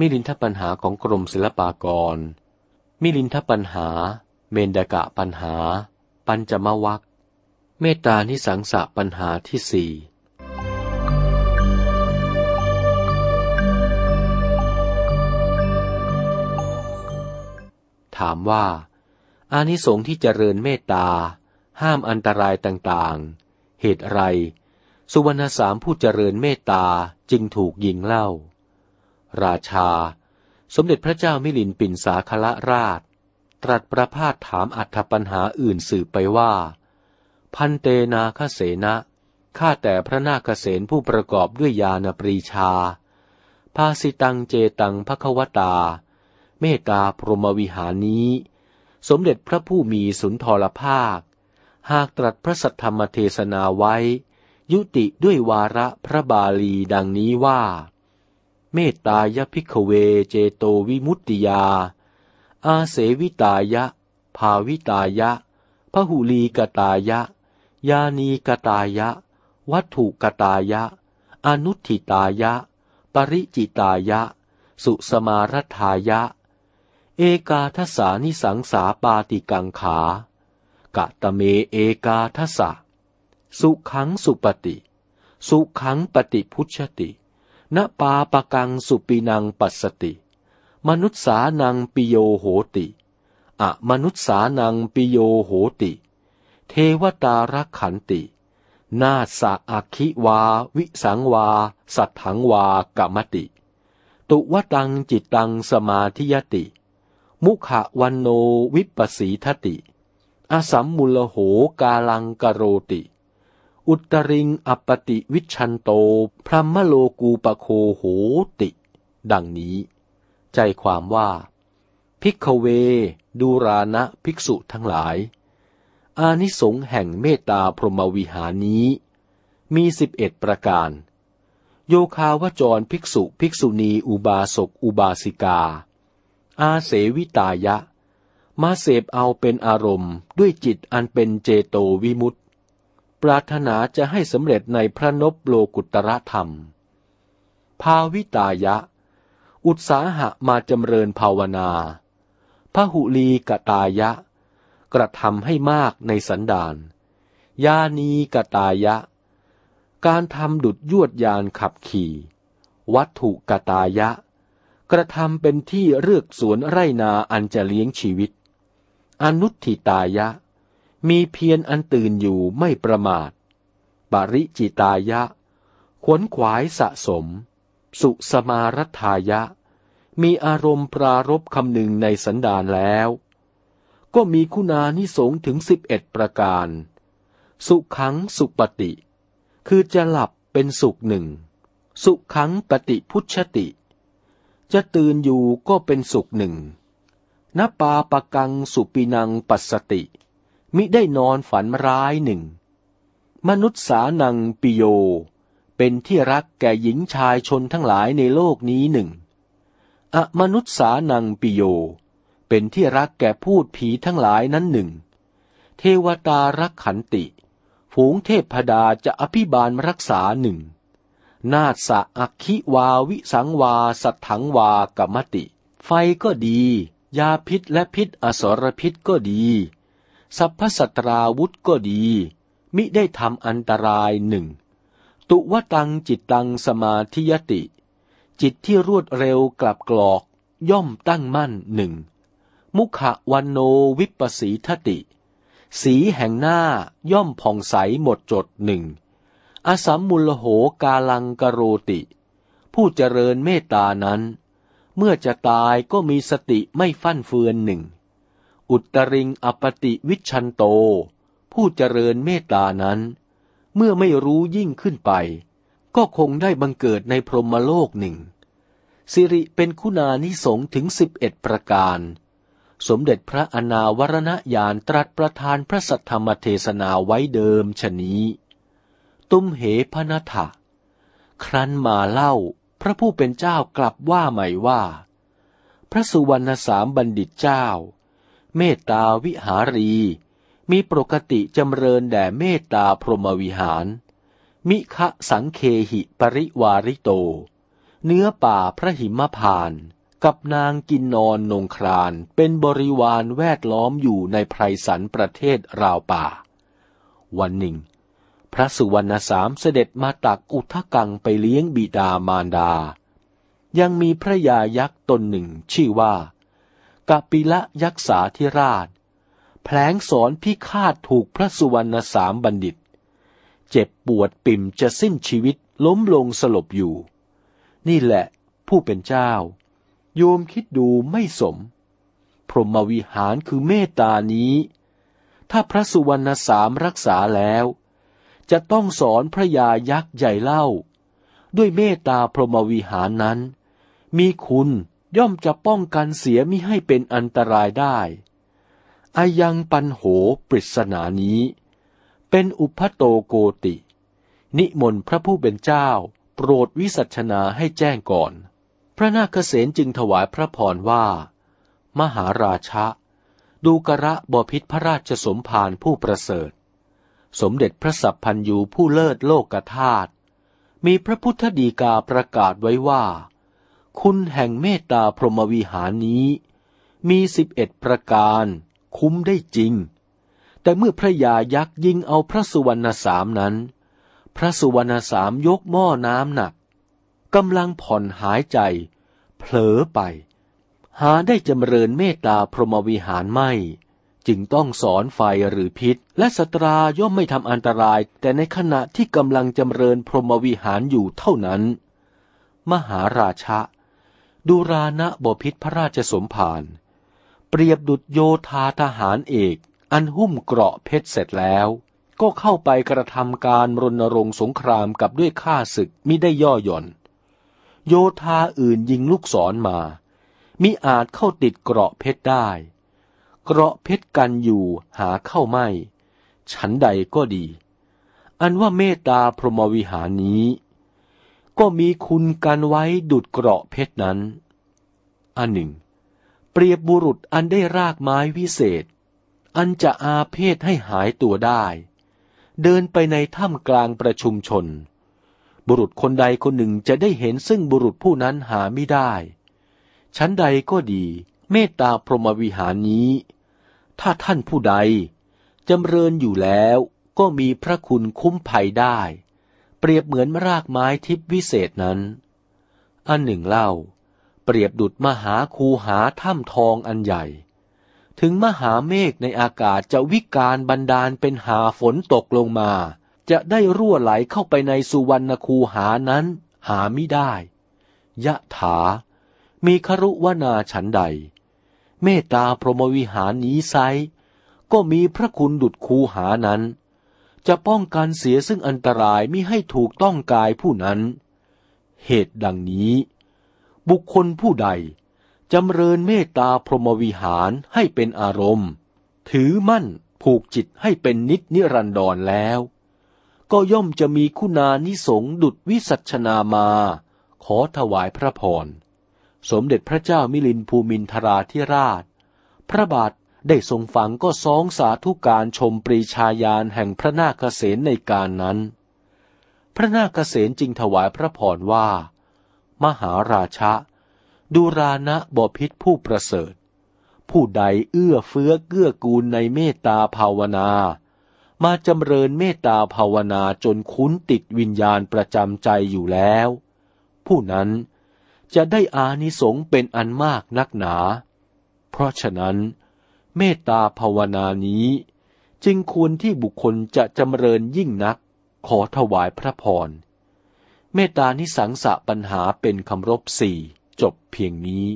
มิลินทปัญหาของกรมศิลปากร มิลินทปัญหา เมนดกะปัญหา ปัญจมวัคเมตตานิสังสะปัญหาที่สี่ถามว่า อานิสงส์ที่เจริญเมตตา ห้ามอันตรายต่างๆ เหตุไร สุวรรณสามผู้เจริญเมตตาจึงถูกยิงเล่า ราชา สมเด็จพระเจ้ามิลินปินสาคละราช ตรัสประพาสถามอัธปัญหาอื่นสืบไปว่า พันเตนาคเสนะข้าแต่พระนาคเสนผู้ประกอบด้วยญาณปรีชา ภาสิตังเจตังภควตา เมตตาพรหมวิหารนี้ สมเด็จพระผู้มีสุนทรภาค หากตรัสพระสัทธรรมเทศนาไว้ ยุติด้วยวาระพระบาลีดังนี้ว่า เมตตายพิกเวเจโตวิมุตติยา อาเสวิตายะ ภาวิตายะพหุลีกตายะ ยานีกตายะ วัตถุกตายะ อนุทิตายะ ปริจิตายะ สุสมารัฐายะ เอกาทสานิสังสาปาติกังขากะตะเมเอกาทสะ สุขังสุปฏิ สุขังปฏิพุชติ นปาปกังสุปินังปัสสติ มนุษสานังปิโยโหติ อะมนุษสานังปิโยโหติ เทวตารักขันติ นาสะอาคิวา วิสังวา สัทถังวากมติ ตุวฏังจิตตังสมาธิยติ มุขวัณโณ วิปปสีทติ อสัมมุฬโหกาลังกโรติ อุตตริง อัปปฏิวิชฌันโต พรหมโลกูปโคโหติ ดังนี้ ใจความว่า ภิกขเว ดูรานะภิกษุทั้งหลาย อานิสงส์แห่งเมตตาพรหมวิหารนี้ มีสิบเอ็ดประการ โยคาวจรภิกษุภิกษุณีอุบาสกอุบาสิกา อาเสวิตายะ มาเสพเอาเป็นอารมณ์ด้วยจิตอันเป็นเจโตวิมุต ปรารถนาจะให้สำเร็จในพระนบโลกุตระธรรม ภาวิตายะ อุตสาหะมาจำเริญภาวนาพหุลีกตายะ กระทำให้มากในสันดานยานีกตายะ การทำดุดยวดยานขับขี่ วัตถุกตายะ กระทำเป็นที่เลือกสวนไรนาอันจะเลี้ยงชีวิต อนุทิตายะ มีเพียรอันตื่นอยู่ไม่ประมาท ปริจิตายะ ขวนขวายสะสม สุสมารัฐายะ มีอารมณ์ปรารบคำหนึ่งในสันดานแล้ว ก็มีคุณานิสงถึงสิบเอ็ดประการ สุขังสุปฏิ คือจะหลับเป็นสุขหนึ่ง สุขังปฏิพุชติ จะตื่นอยู่ก็เป็นสุขหนึ่งนปาปกังสุปินังปัสสติ มิได้นอนฝันร้ายหนึ่ง มนุษย์สานังปิโย เป็นที่รักแก่หญิงชายชนทั้งหลายในโลกนี้หนึ่งอะมนุษย์สานังปิโย เป็นที่รักแก่พูดผีทั้งหลายนั้นหนึ่ง เทวตารักขันติ ฝูงเทพดาจะอภิบาลรักษาหนึ่ง นาสะอักขิวาวิสังวาสัทถังวากมติ ไฟก็ดี ยาพิษและพิษอสรพิษก็ดี สัพพสัตราวุธก็ดี มิได้ทำอันตรายหนึ่ง ตุวตังจิตตังสมาธิยติ จิตที่รวดเร็วกลับกรอก ย่อมตั้งมั่นหนึ่ง มุขวันโนวิปสีทติ สีแห่งหน้าย่อมผ่องใสหมดจดหนึ่ง อสัมมุลโหกาลังกโรติ ผู้เจริญเมตตานั้น เมื่อจะตายก็มีสติไม่ฟั่นเฟือนหนึ่ง อุตริงอปติวิชันโต ผู้เจริญเมตตานั้น เมื่อไม่รู้ยิ่งขึ้นไป ก็คงได้บังเกิดในพรหมโลกหนึ่ง สิริเป็นคุณานิสงถึงสิบเอ็ดประการ สมเด็จพระอนาวรณญาณตรัสประทานพระสัทธรรมเทศนาไว้เดิมชนี้ ตุ้มเหพนัทะครั้นมาเล่าพระผู้เป็นเจ้ากลับว่าใหม่ว่า พระสุวรรณสามบัณฑิตเจ้า เมตตาวิหารี มีปกติจำเริญแด่เมตตาพรหมวิหาร มิคะสังเคหิปริวาริโต เนื้อป่าพระหิมพาน กับนางกินนอนนงครานเป็นบริวารแวดล้อมอยู่ในไพรสันประเทศราวป่า วันหนึ่ง พระสุวรรณสามเสด็จมาตักอุทกังไปเลี้ยงบิดามารดา ยังมีพระยายักษ์ตนหนึ่งชื่อว่า กปิละยักษาธิราช แผลงสอนพิฆาตถูกพระสุวรรณสามบัณฑิต เจ็บปวดปิ่มจะสิ้นชีวิตล้มลงสลบอยู่ นี่แหละผู้เป็นเจ้า โยมคิดดูไม่สม พรหมวิหารคือเมตตานี้ ถ้าพระสุวรรณสามรักษาแล้ว จะต้องสอนพระยายักษ์ใหญ่เล่า ด้วยเมตตาพรหมวิหารนั้น มีคุณ ย่อมจะป้องกันเสียมิให้เป็นอันตรายได้อายังปันโหปริศนานี้ เป็นอุพโตโกติ นิมนต์พระผู้เป็นเจ้า โปรดวิสัชนาให้แจ้งก่อน พระนาคเษนจึงถวายพระพรว่า มหาราชะ ดูกระบพิษพระราชสมภารผู้ประเสริฐ สมเด็จพระสัพพันยูผู้เลิศโลกธาตุมีพระพุทธดีกาประกาศไว้ว่า คุณแห่งเมตตาพรหมวิหารนี้ มีสิบเอ็ดประการ คุ้มได้จริง แต่เมื่อพระยายักษ์ยิงเอาพระสุวรรณสามนั้น พระสุวรรณสามยกหม้อน้ำหนักกำลังผ่อนหายใจ เผลอไป หาได้จำเริญเมตตาพรหมวิหารไม่ จึงต้องสอนไฟหรือพิษ และสตราย่อมไม่ทำอันตราย แต่ในขณะที่กำลังจำเริญพรหมวิหารอยู่เท่านั้น มหาราชะ ดูรานะบพิษพระราชสมภารเปรียบดุจโยธาทหารเอก อันหุ้มเกราะเพชรเสร็จแล้ว ก็เข้าไปกระทำการรณรงค์สงครามกับด้วยข้าศึกมิได้ย่อหย่อน โยธาอื่นยิงลูกศรมามิอาจเข้าติดเกราะเพชรได้ เกราะเพชรกันอยู่หาเข้าไม่ ฉันใดก็ดี อันว่าเมตตาพรหมวิหารนี้ ก็มีคุณกันไว้ดุดเกราะเพชรนั้น อันหนึ่ง เปรียบบุรุษอันได้รากไม้วิเศษ อันจะอาเพศให้หายตัวได้ เดินไปในถ้ำกลางประชุมชน บุรุษคนใดคนหนึ่งจะได้เห็นซึ่งบุรุษผู้นั้นหาไม่ได้ ชั้นใดก็ดี เมตตาพรหมวิหารนี้ ถ้าท่านผู้ใดจำเริญอยู่แล้วก็มีพระคุณคุ้มภัยได้ เปรียบเหมือนรากไม้ทิพวิเศษนั้น อันหนึ่งเล่า เปรียบดุดมหาคูหาถ้ำทองอันใหญ่ ถึงมหาเมฆในอากาศจะวิการบันดาลเป็นหาฝนตกลงมา จะได้รั่วไหลเข้าไปในสุวรรณคูหานั้น หาไม่ได้ ยะถา มีครุวนาฉันใด เมตตาพรหมวิหารนี้ไซก็มีพระคุณดุดคูหานั้น จะป้องกันเสียซึ่งอันตรายมิให้ถูกต้องกายผู้นั้น เหตุดังนี้ บุคคลผู้ใดจำเริญเมตตาพรหมวิหารให้เป็นอารมณ์ ถือมั่นผูกจิตให้เป็นนิจนิรันดรแล้ว ก็ย่อมจะมีคุณานิสงดุดวิสัชนามา ขอถวายพระพร สมเด็จพระเจ้ามิลินภูมินทราธิราช พระบาท ได้ทรงฟังก็ซองสาธุการชมปรีชาญาณแห่งพระนาคเษนในการนั้น พระนาคเษนจึงถวายพระพรว่า มหาราชะ ดูรานะบพิษผู้ประเสริฐ ผู้ใดเอื้อเฟื้อเกื้อกูลในเมตตาภาวนา มาจำเริญเมตตาภาวนาจนคุ้นติดวิญญาณประจำใจอยู่แล้ว ผู้นั้นจะได้อานิสงส์เป็นอันมากนักหนา เพราะฉะนั้น เมตตาภาวนานี้ จึงควรที่บุคคลจะจำเริญยิ่งนัก ขอถวายพระพร เมตตานิสังสะปัญหาเป็นคำรบสี่จบเพียงนี้